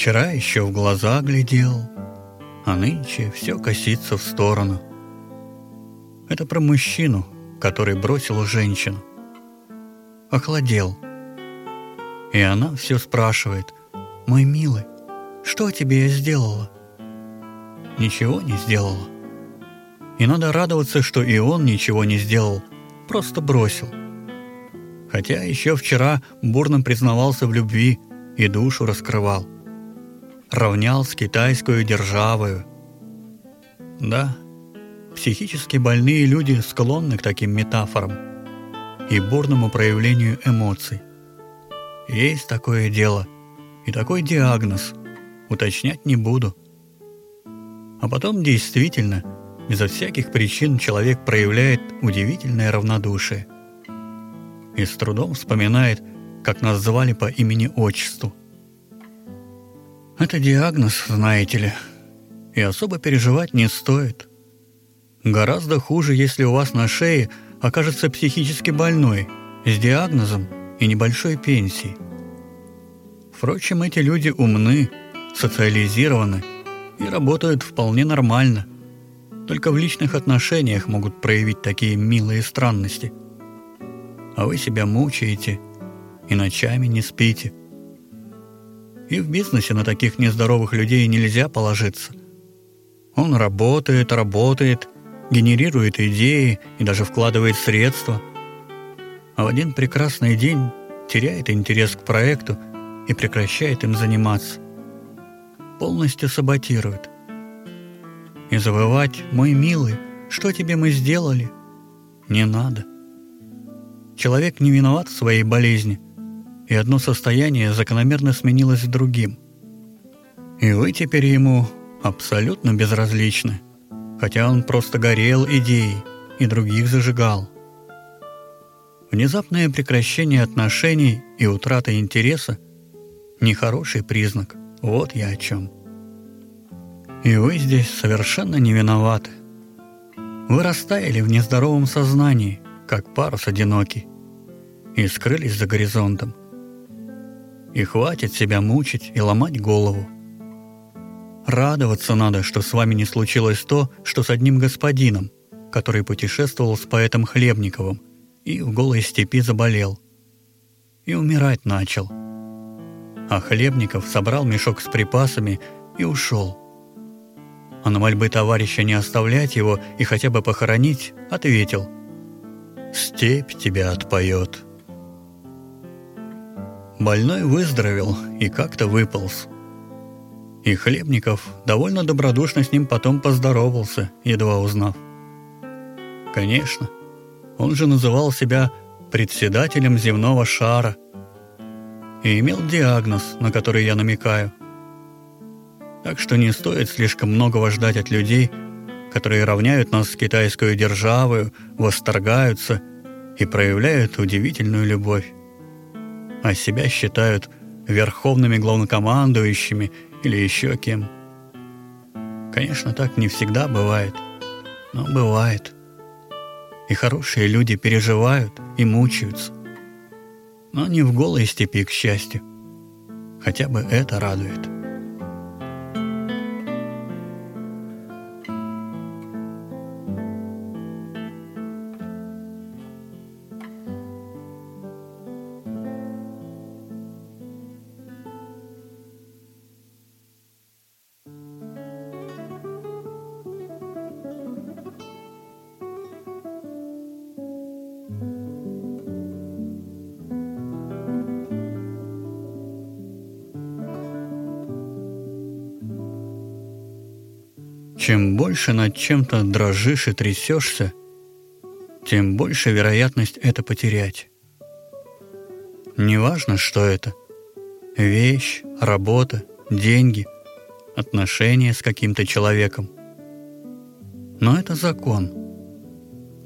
Вчера еще в глаза глядел, а нынче все косится в сторону. Это про мужчину, который бросил женщину. Охладел. И она все спрашивает, «Мой милый, что тебе я сделала?» Ничего не сделала. И надо радоваться, что и он ничего не сделал, просто бросил. Хотя еще вчера бурно признавался в любви и душу раскрывал – равнял с китайскую державою. Да, психически больные люди склонны к таким метафорам и бурному проявлению эмоций. Есть такое дело и такой диагноз, уточнять не буду. А потом действительно, безо всяких причин человек проявляет удивительное равнодушие и с трудом вспоминает, как нас звали по имени-отчеству – это диагноз, знаете ли. И особо переживать не стоит. Гораздо хуже, если у вас на шее окажется психически больной, с диагнозом и небольшой пенсией. Впрочем, эти люди умны, социализированы и работают вполне нормально. Только в личных отношениях могут проявить такие милые странности. А вы себя мучаете и ночами не спите – и в бизнесе на таких нездоровых людей нельзя положиться. Он работает, работает, генерирует идеи и даже вкладывает средства. А в один прекрасный день теряет интерес к проекту и прекращает им заниматься. Полностью саботирует. И завывать «Мой милый, что тебе мы сделали?» не надо. Человек не виноват в своей болезни – и одно состояние закономерно сменилось другим. И вы теперь ему абсолютно безразличны, хотя он просто горел идеей и других зажигал. Внезапное прекращение отношений и утрата интереса – нехороший признак, вот я о чем. И вы здесь совершенно не виноваты. Вы растаяли в нездоровом сознании, как парус одинокий, и скрылись за горизонтом. И хватит себя мучить и ломать голову. Радоваться надо, что с вами не случилось то, что с одним господином, который путешествовал с поэтом Хлебниковым и в голой степи заболел. И умирать начал. А Хлебников собрал мешок с припасами и ушел. А на мольбы товарища не оставлять его и хотя бы похоронить, ответил «Степь тебя отпоет». Больной выздоровел и как-то выполз. И Хлебников довольно добродушно с ним потом поздоровался, едва узнав. Конечно, он же называл себя председателем земного шара и имел диагноз, на который я намекаю. Так что не стоит слишком многого ждать от людей, которые равняют нас с китайской державой, восторгаются и проявляют удивительную любовь а себя считают верховными главнокомандующими или еще кем. Конечно, так не всегда бывает, но бывает. И хорошие люди переживают и мучаются. Но не в голой степи, к счастью. Хотя бы это радует. Чем больше над чем-то дрожишь и трясешься, тем больше вероятность это потерять. Неважно, что это. Вещь, работа, деньги, отношения с каким-то человеком. Но это закон.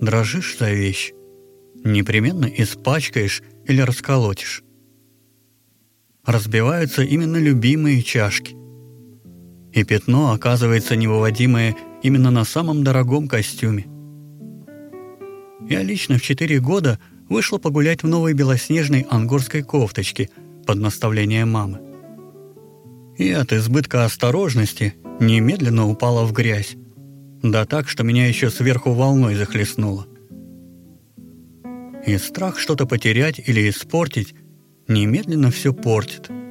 Дрожишь за вещь, непременно испачкаешь или расколотишь. Разбиваются именно любимые чашки – и пятно оказывается невыводимое именно на самом дорогом костюме. Я лично в четыре года вышла погулять в новой белоснежной ангорской кофточке под наставление мамы. И от избытка осторожности немедленно упала в грязь. Да так, что меня еще сверху волной захлестнуло. И страх что-то потерять или испортить немедленно все портит –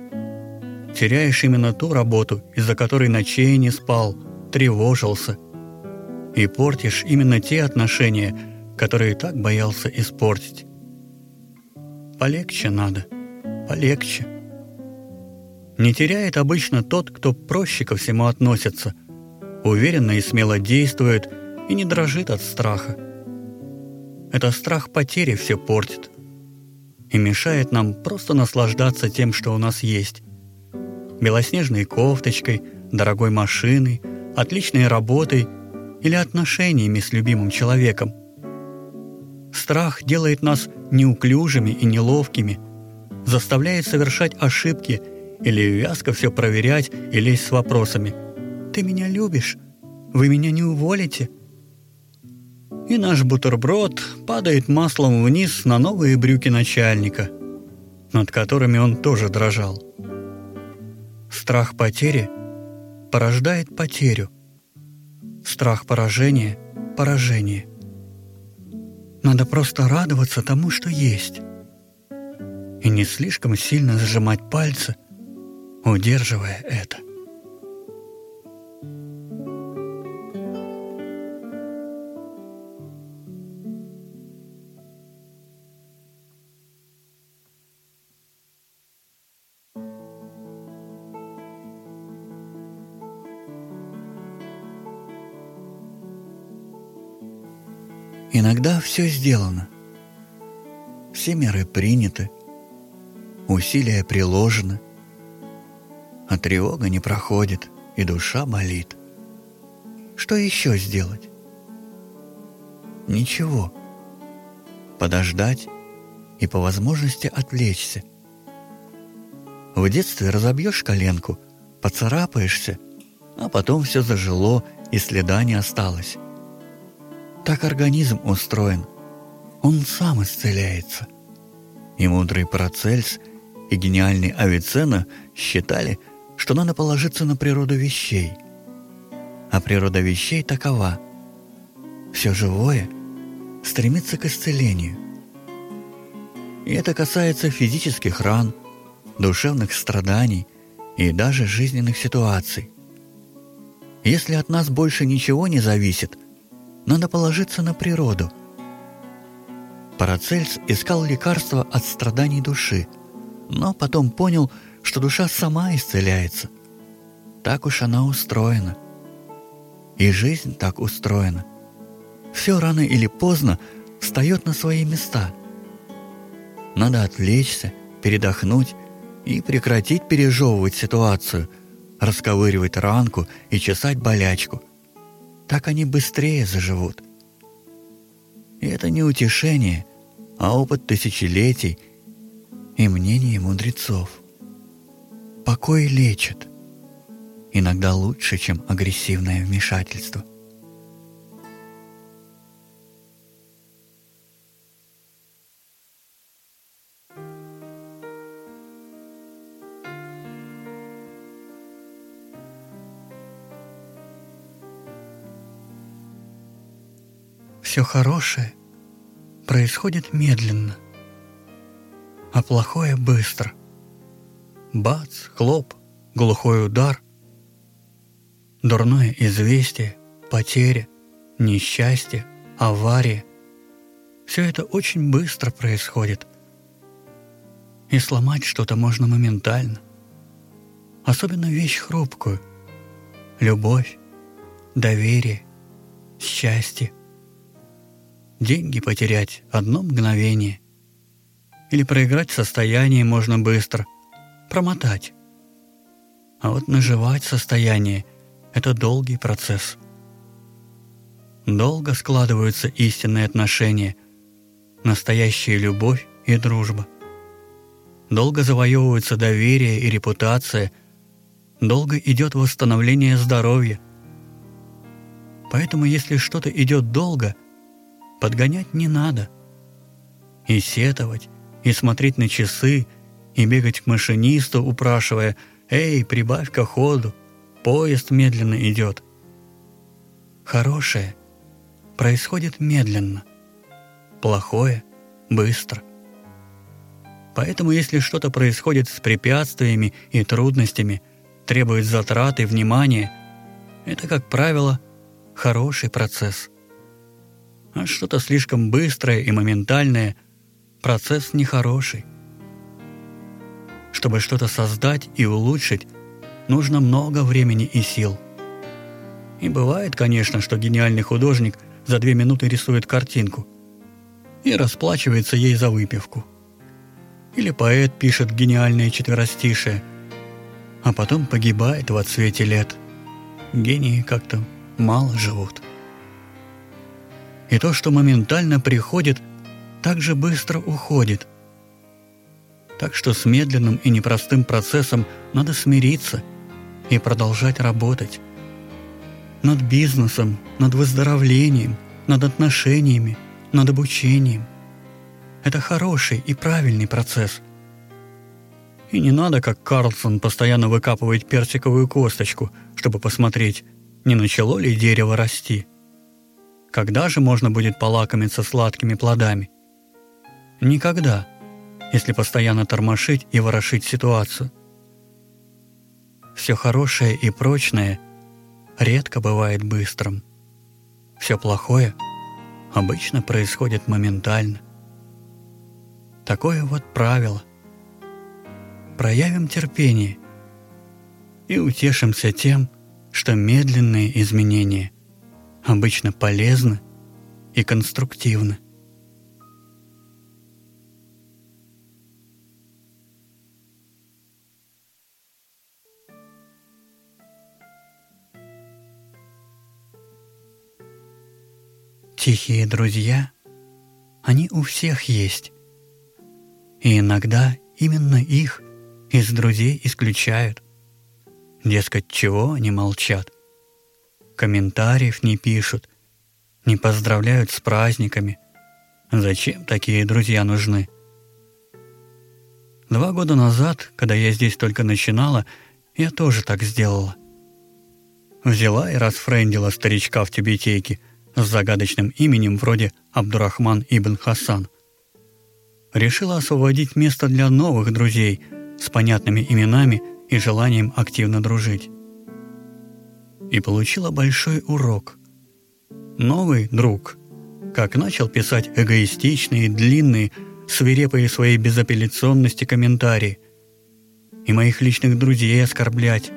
теряешь именно ту работу, из-за которой ночей не спал, тревожился. И портишь именно те отношения, которые так боялся испортить. Полегче надо, полегче. Не теряет обычно тот, кто проще ко всему относится, уверенно и смело действует и не дрожит от страха. Это страх потери все портит и мешает нам просто наслаждаться тем, что у нас есть, Белоснежной кофточкой, дорогой машиной, отличной работой или отношениями с любимым человеком. Страх делает нас неуклюжими и неловкими, заставляет совершать ошибки или вязко все проверять и лезть с вопросами. «Ты меня любишь? Вы меня не уволите?» И наш бутерброд падает маслом вниз на новые брюки начальника, над которыми он тоже дрожал. Страх потери порождает потерю. Страх поражения – поражение. Надо просто радоваться тому, что есть. И не слишком сильно сжимать пальцы, удерживая это. Иногда все сделано. Все меры приняты, усилия приложены, а тревога не проходит, и душа болит. Что еще сделать? Ничего. Подождать и по возможности отвлечься. В детстве разобьешь коленку, поцарапаешься, а потом все зажило и следа не осталось. Так организм устроен. Он сам исцеляется. И мудрый Парацельс, и гениальный Авицена считали, что надо положиться на природу вещей. А природа вещей такова. Все живое стремится к исцелению. И это касается физических ран, душевных страданий и даже жизненных ситуаций. Если от нас больше ничего не зависит, надо положиться на природу. Парацельс искал лекарства от страданий души, но потом понял, что душа сама исцеляется. Так уж она устроена. И жизнь так устроена. Все рано или поздно встает на свои места. Надо отвлечься, передохнуть и прекратить пережевывать ситуацию, расковыривать ранку и чесать болячку – так они быстрее заживут. И это не утешение, а опыт тысячелетий и мнение мудрецов. Покой лечит. Иногда лучше, чем агрессивное вмешательство. Все хорошее происходит медленно, а плохое быстро. Бац, хлоп, глухой удар, дурное известие, потеря, несчастье, авария. Все это очень быстро происходит. И сломать что-то можно моментально. Особенно вещь хрупкую. Любовь, доверие, счастье – деньги потерять одно мгновение. Или проиграть состояние можно быстро, промотать. А вот наживать состояние – это долгий процесс. Долго складываются истинные отношения, настоящая любовь и дружба. Долго завоевывается доверие и репутация, долго идет восстановление здоровья. Поэтому если что-то идет долго – Подгонять не надо. И сетовать, и смотреть на часы, и бегать к машинисту, упрашивая «Эй, прибавь-ка ходу, поезд медленно идет». Хорошее происходит медленно, плохое – быстро. Поэтому если что-то происходит с препятствиями и трудностями, требует затраты внимания, это, как правило, хороший процесс – а Что-то слишком быстрое и моментальное. Процесс нехороший. Чтобы что-то создать и улучшить, нужно много времени и сил. И бывает, конечно, что гениальный художник за две минуты рисует картинку и расплачивается ей за выпивку. Или поэт пишет гениальные четверостишие, а потом погибает во цвете лет. Гении как-то мало живут. И то, что моментально приходит, так же быстро уходит. Так что с медленным и непростым процессом надо смириться и продолжать работать. Над бизнесом, над выздоровлением, над отношениями, над обучением. Это хороший и правильный процесс – и не надо, как Карлсон, постоянно выкапывать персиковую косточку, чтобы посмотреть, не начало ли дерево расти. Когда же можно будет полакомиться сладкими плодами? Никогда, если постоянно тормошить и ворошить ситуацию. Все хорошее и прочное редко бывает быстрым. Все плохое обычно происходит моментально. Такое вот правило. Проявим терпение и утешимся тем, что медленные изменения – обычно полезно и конструктивно. Тихие друзья, они у всех есть. И иногда именно их из друзей исключают. Дескать, чего они молчат? комментариев не пишут, не поздравляют с праздниками. Зачем такие друзья нужны? Два года назад, когда я здесь только начинала, я тоже так сделала. Взяла и расфрендила старичка в тибетейке с загадочным именем вроде Абдурахман Ибн Хасан. Решила освободить место для новых друзей с понятными именами и желанием активно дружить и получила большой урок. Новый друг, как начал писать эгоистичные, длинные, свирепые своей безапелляционности комментарии, и моих личных друзей оскорблять,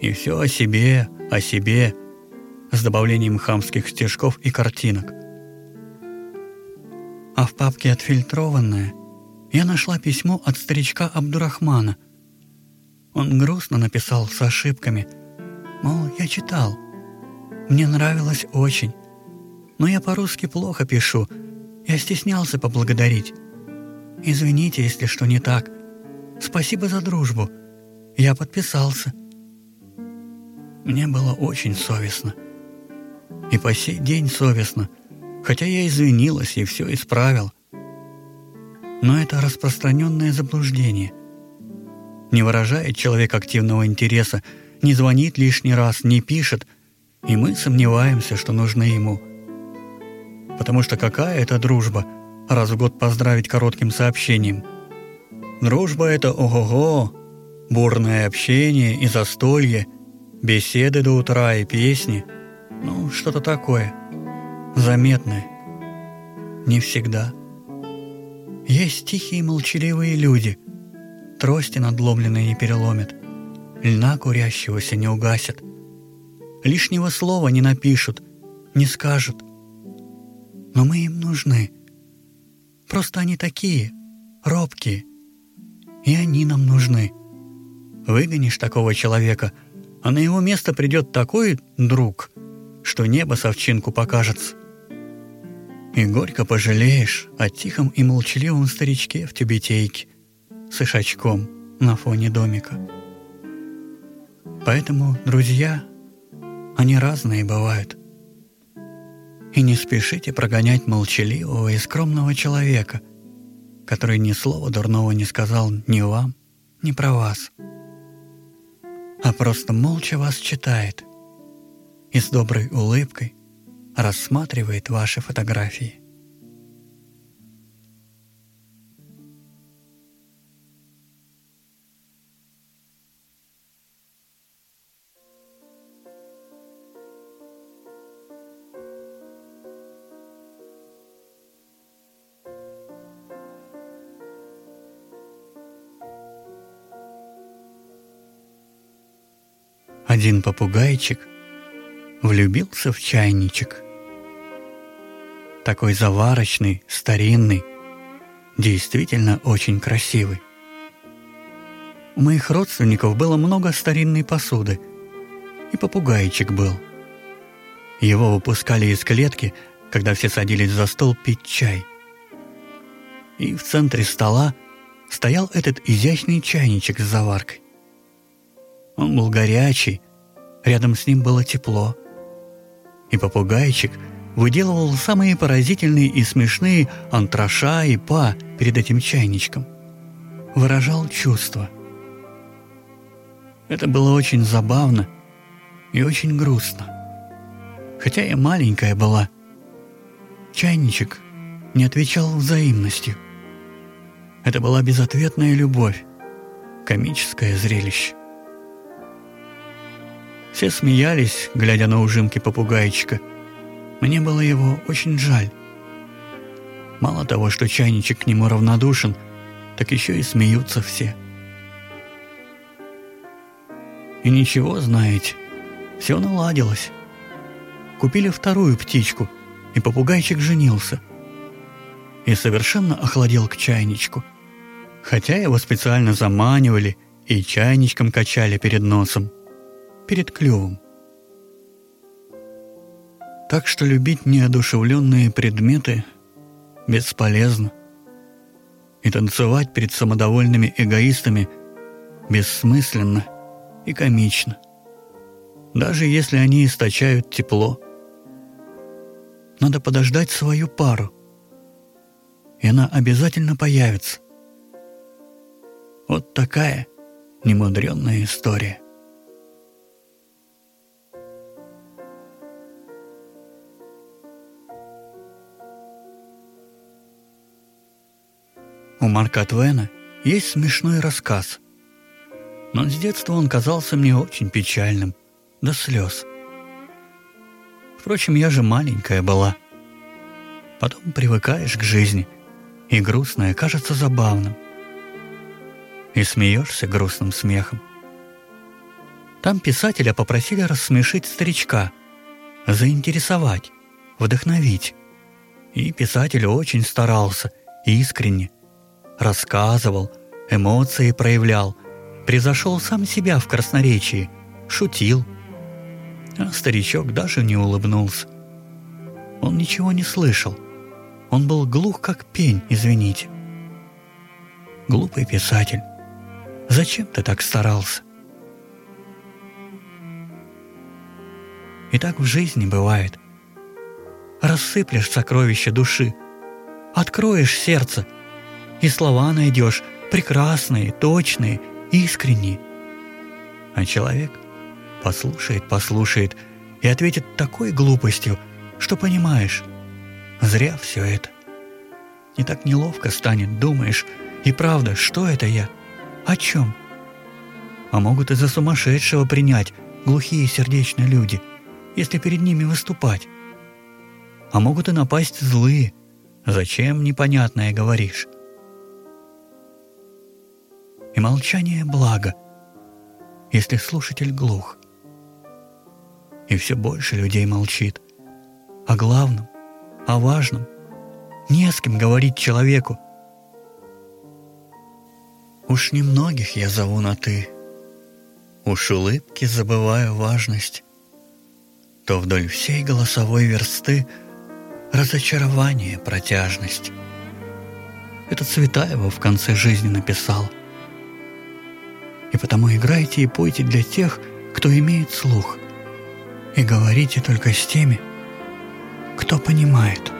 и все о себе, о себе, с добавлением хамских стежков и картинок. А в папке «Отфильтрованное» я нашла письмо от старичка Абдурахмана. Он грустно написал с ошибками – Мол, я читал. Мне нравилось очень. Но я по-русски плохо пишу. Я стеснялся поблагодарить. Извините, если что не так. Спасибо за дружбу. Я подписался. Мне было очень совестно. И по сей день совестно, хотя я извинилась и все исправил. Но это распространенное заблуждение. Не выражает человек активного интереса – не звонит лишний раз, не пишет, и мы сомневаемся, что нужны ему. Потому что какая это дружба, раз в год поздравить коротким сообщением? Дружба это ого-го, бурное общение и застолье, беседы до утра и песни, ну, что-то такое, заметное. Не всегда. Есть тихие молчаливые люди, трости надломленные не переломят – льна курящегося не угасят. Лишнего слова не напишут, не скажут. Но мы им нужны. Просто они такие, робкие. И они нам нужны. Выгонишь такого человека, а на его место придет такой друг, что небо совчинку покажется. И горько пожалеешь о тихом и молчаливом старичке в тюбетейке с ишачком на фоне домика. Поэтому, друзья, они разные бывают. И не спешите прогонять молчаливого и скромного человека, который ни слова дурного не сказал ни вам, ни про вас, а просто молча вас читает и с доброй улыбкой рассматривает ваши фотографии. Один попугайчик влюбился в чайничек. Такой заварочный, старинный, действительно очень красивый. У моих родственников было много старинной посуды, и попугайчик был. Его выпускали из клетки, когда все садились за стол пить чай. И в центре стола стоял этот изящный чайничек с заваркой. Он был горячий, рядом с ним было тепло. И попугайчик выделывал самые поразительные и смешные антроша и па перед этим чайничком. Выражал чувства. Это было очень забавно и очень грустно. Хотя я маленькая была. Чайничек не отвечал взаимностью. Это была безответная любовь, комическое зрелище. Все смеялись, глядя на ужимки попугайчика. Мне было его очень жаль. Мало того, что чайничек к нему равнодушен, так еще и смеются все. И ничего, знаете, все наладилось. Купили вторую птичку, и попугайчик женился. И совершенно охладел к чайничку. Хотя его специально заманивали и чайничком качали перед носом перед клювом. Так что любить неодушевленные предметы бесполезно. И танцевать перед самодовольными эгоистами бессмысленно и комично. Даже если они источают тепло. Надо подождать свою пару. И она обязательно появится. Вот такая немудренная история. У Марка Твена есть смешной рассказ. Но с детства он казался мне очень печальным, до слез. Впрочем, я же маленькая была. Потом привыкаешь к жизни, и грустное кажется забавным. И смеешься грустным смехом. Там писателя попросили рассмешить старичка, заинтересовать, вдохновить. И писатель очень старался, искренне – рассказывал, эмоции проявлял, превзошел сам себя в красноречии, шутил. А старичок даже не улыбнулся. Он ничего не слышал. Он был глух, как пень, извините. Глупый писатель, зачем ты так старался? И так в жизни бывает. Рассыплешь сокровища души, откроешь сердце — и слова найдешь прекрасные, точные, искренние. А человек послушает, послушает и ответит такой глупостью, что понимаешь, зря все это. Не так неловко станет, думаешь, и правда, что это я? О чем? А могут и за сумасшедшего принять глухие сердечные люди, если перед ними выступать. А могут и напасть злые. Зачем непонятное говоришь? и молчание благо, если слушатель глух. И все больше людей молчит. О главном, о важном. Не с кем говорить человеку. Уж немногих я зову на «ты». Уж улыбки забываю важность. То вдоль всей голосовой версты разочарование, протяжность. Это Цветаева в конце жизни написал – и потому играйте и пойте для тех, кто имеет слух, и говорите только с теми, кто понимает.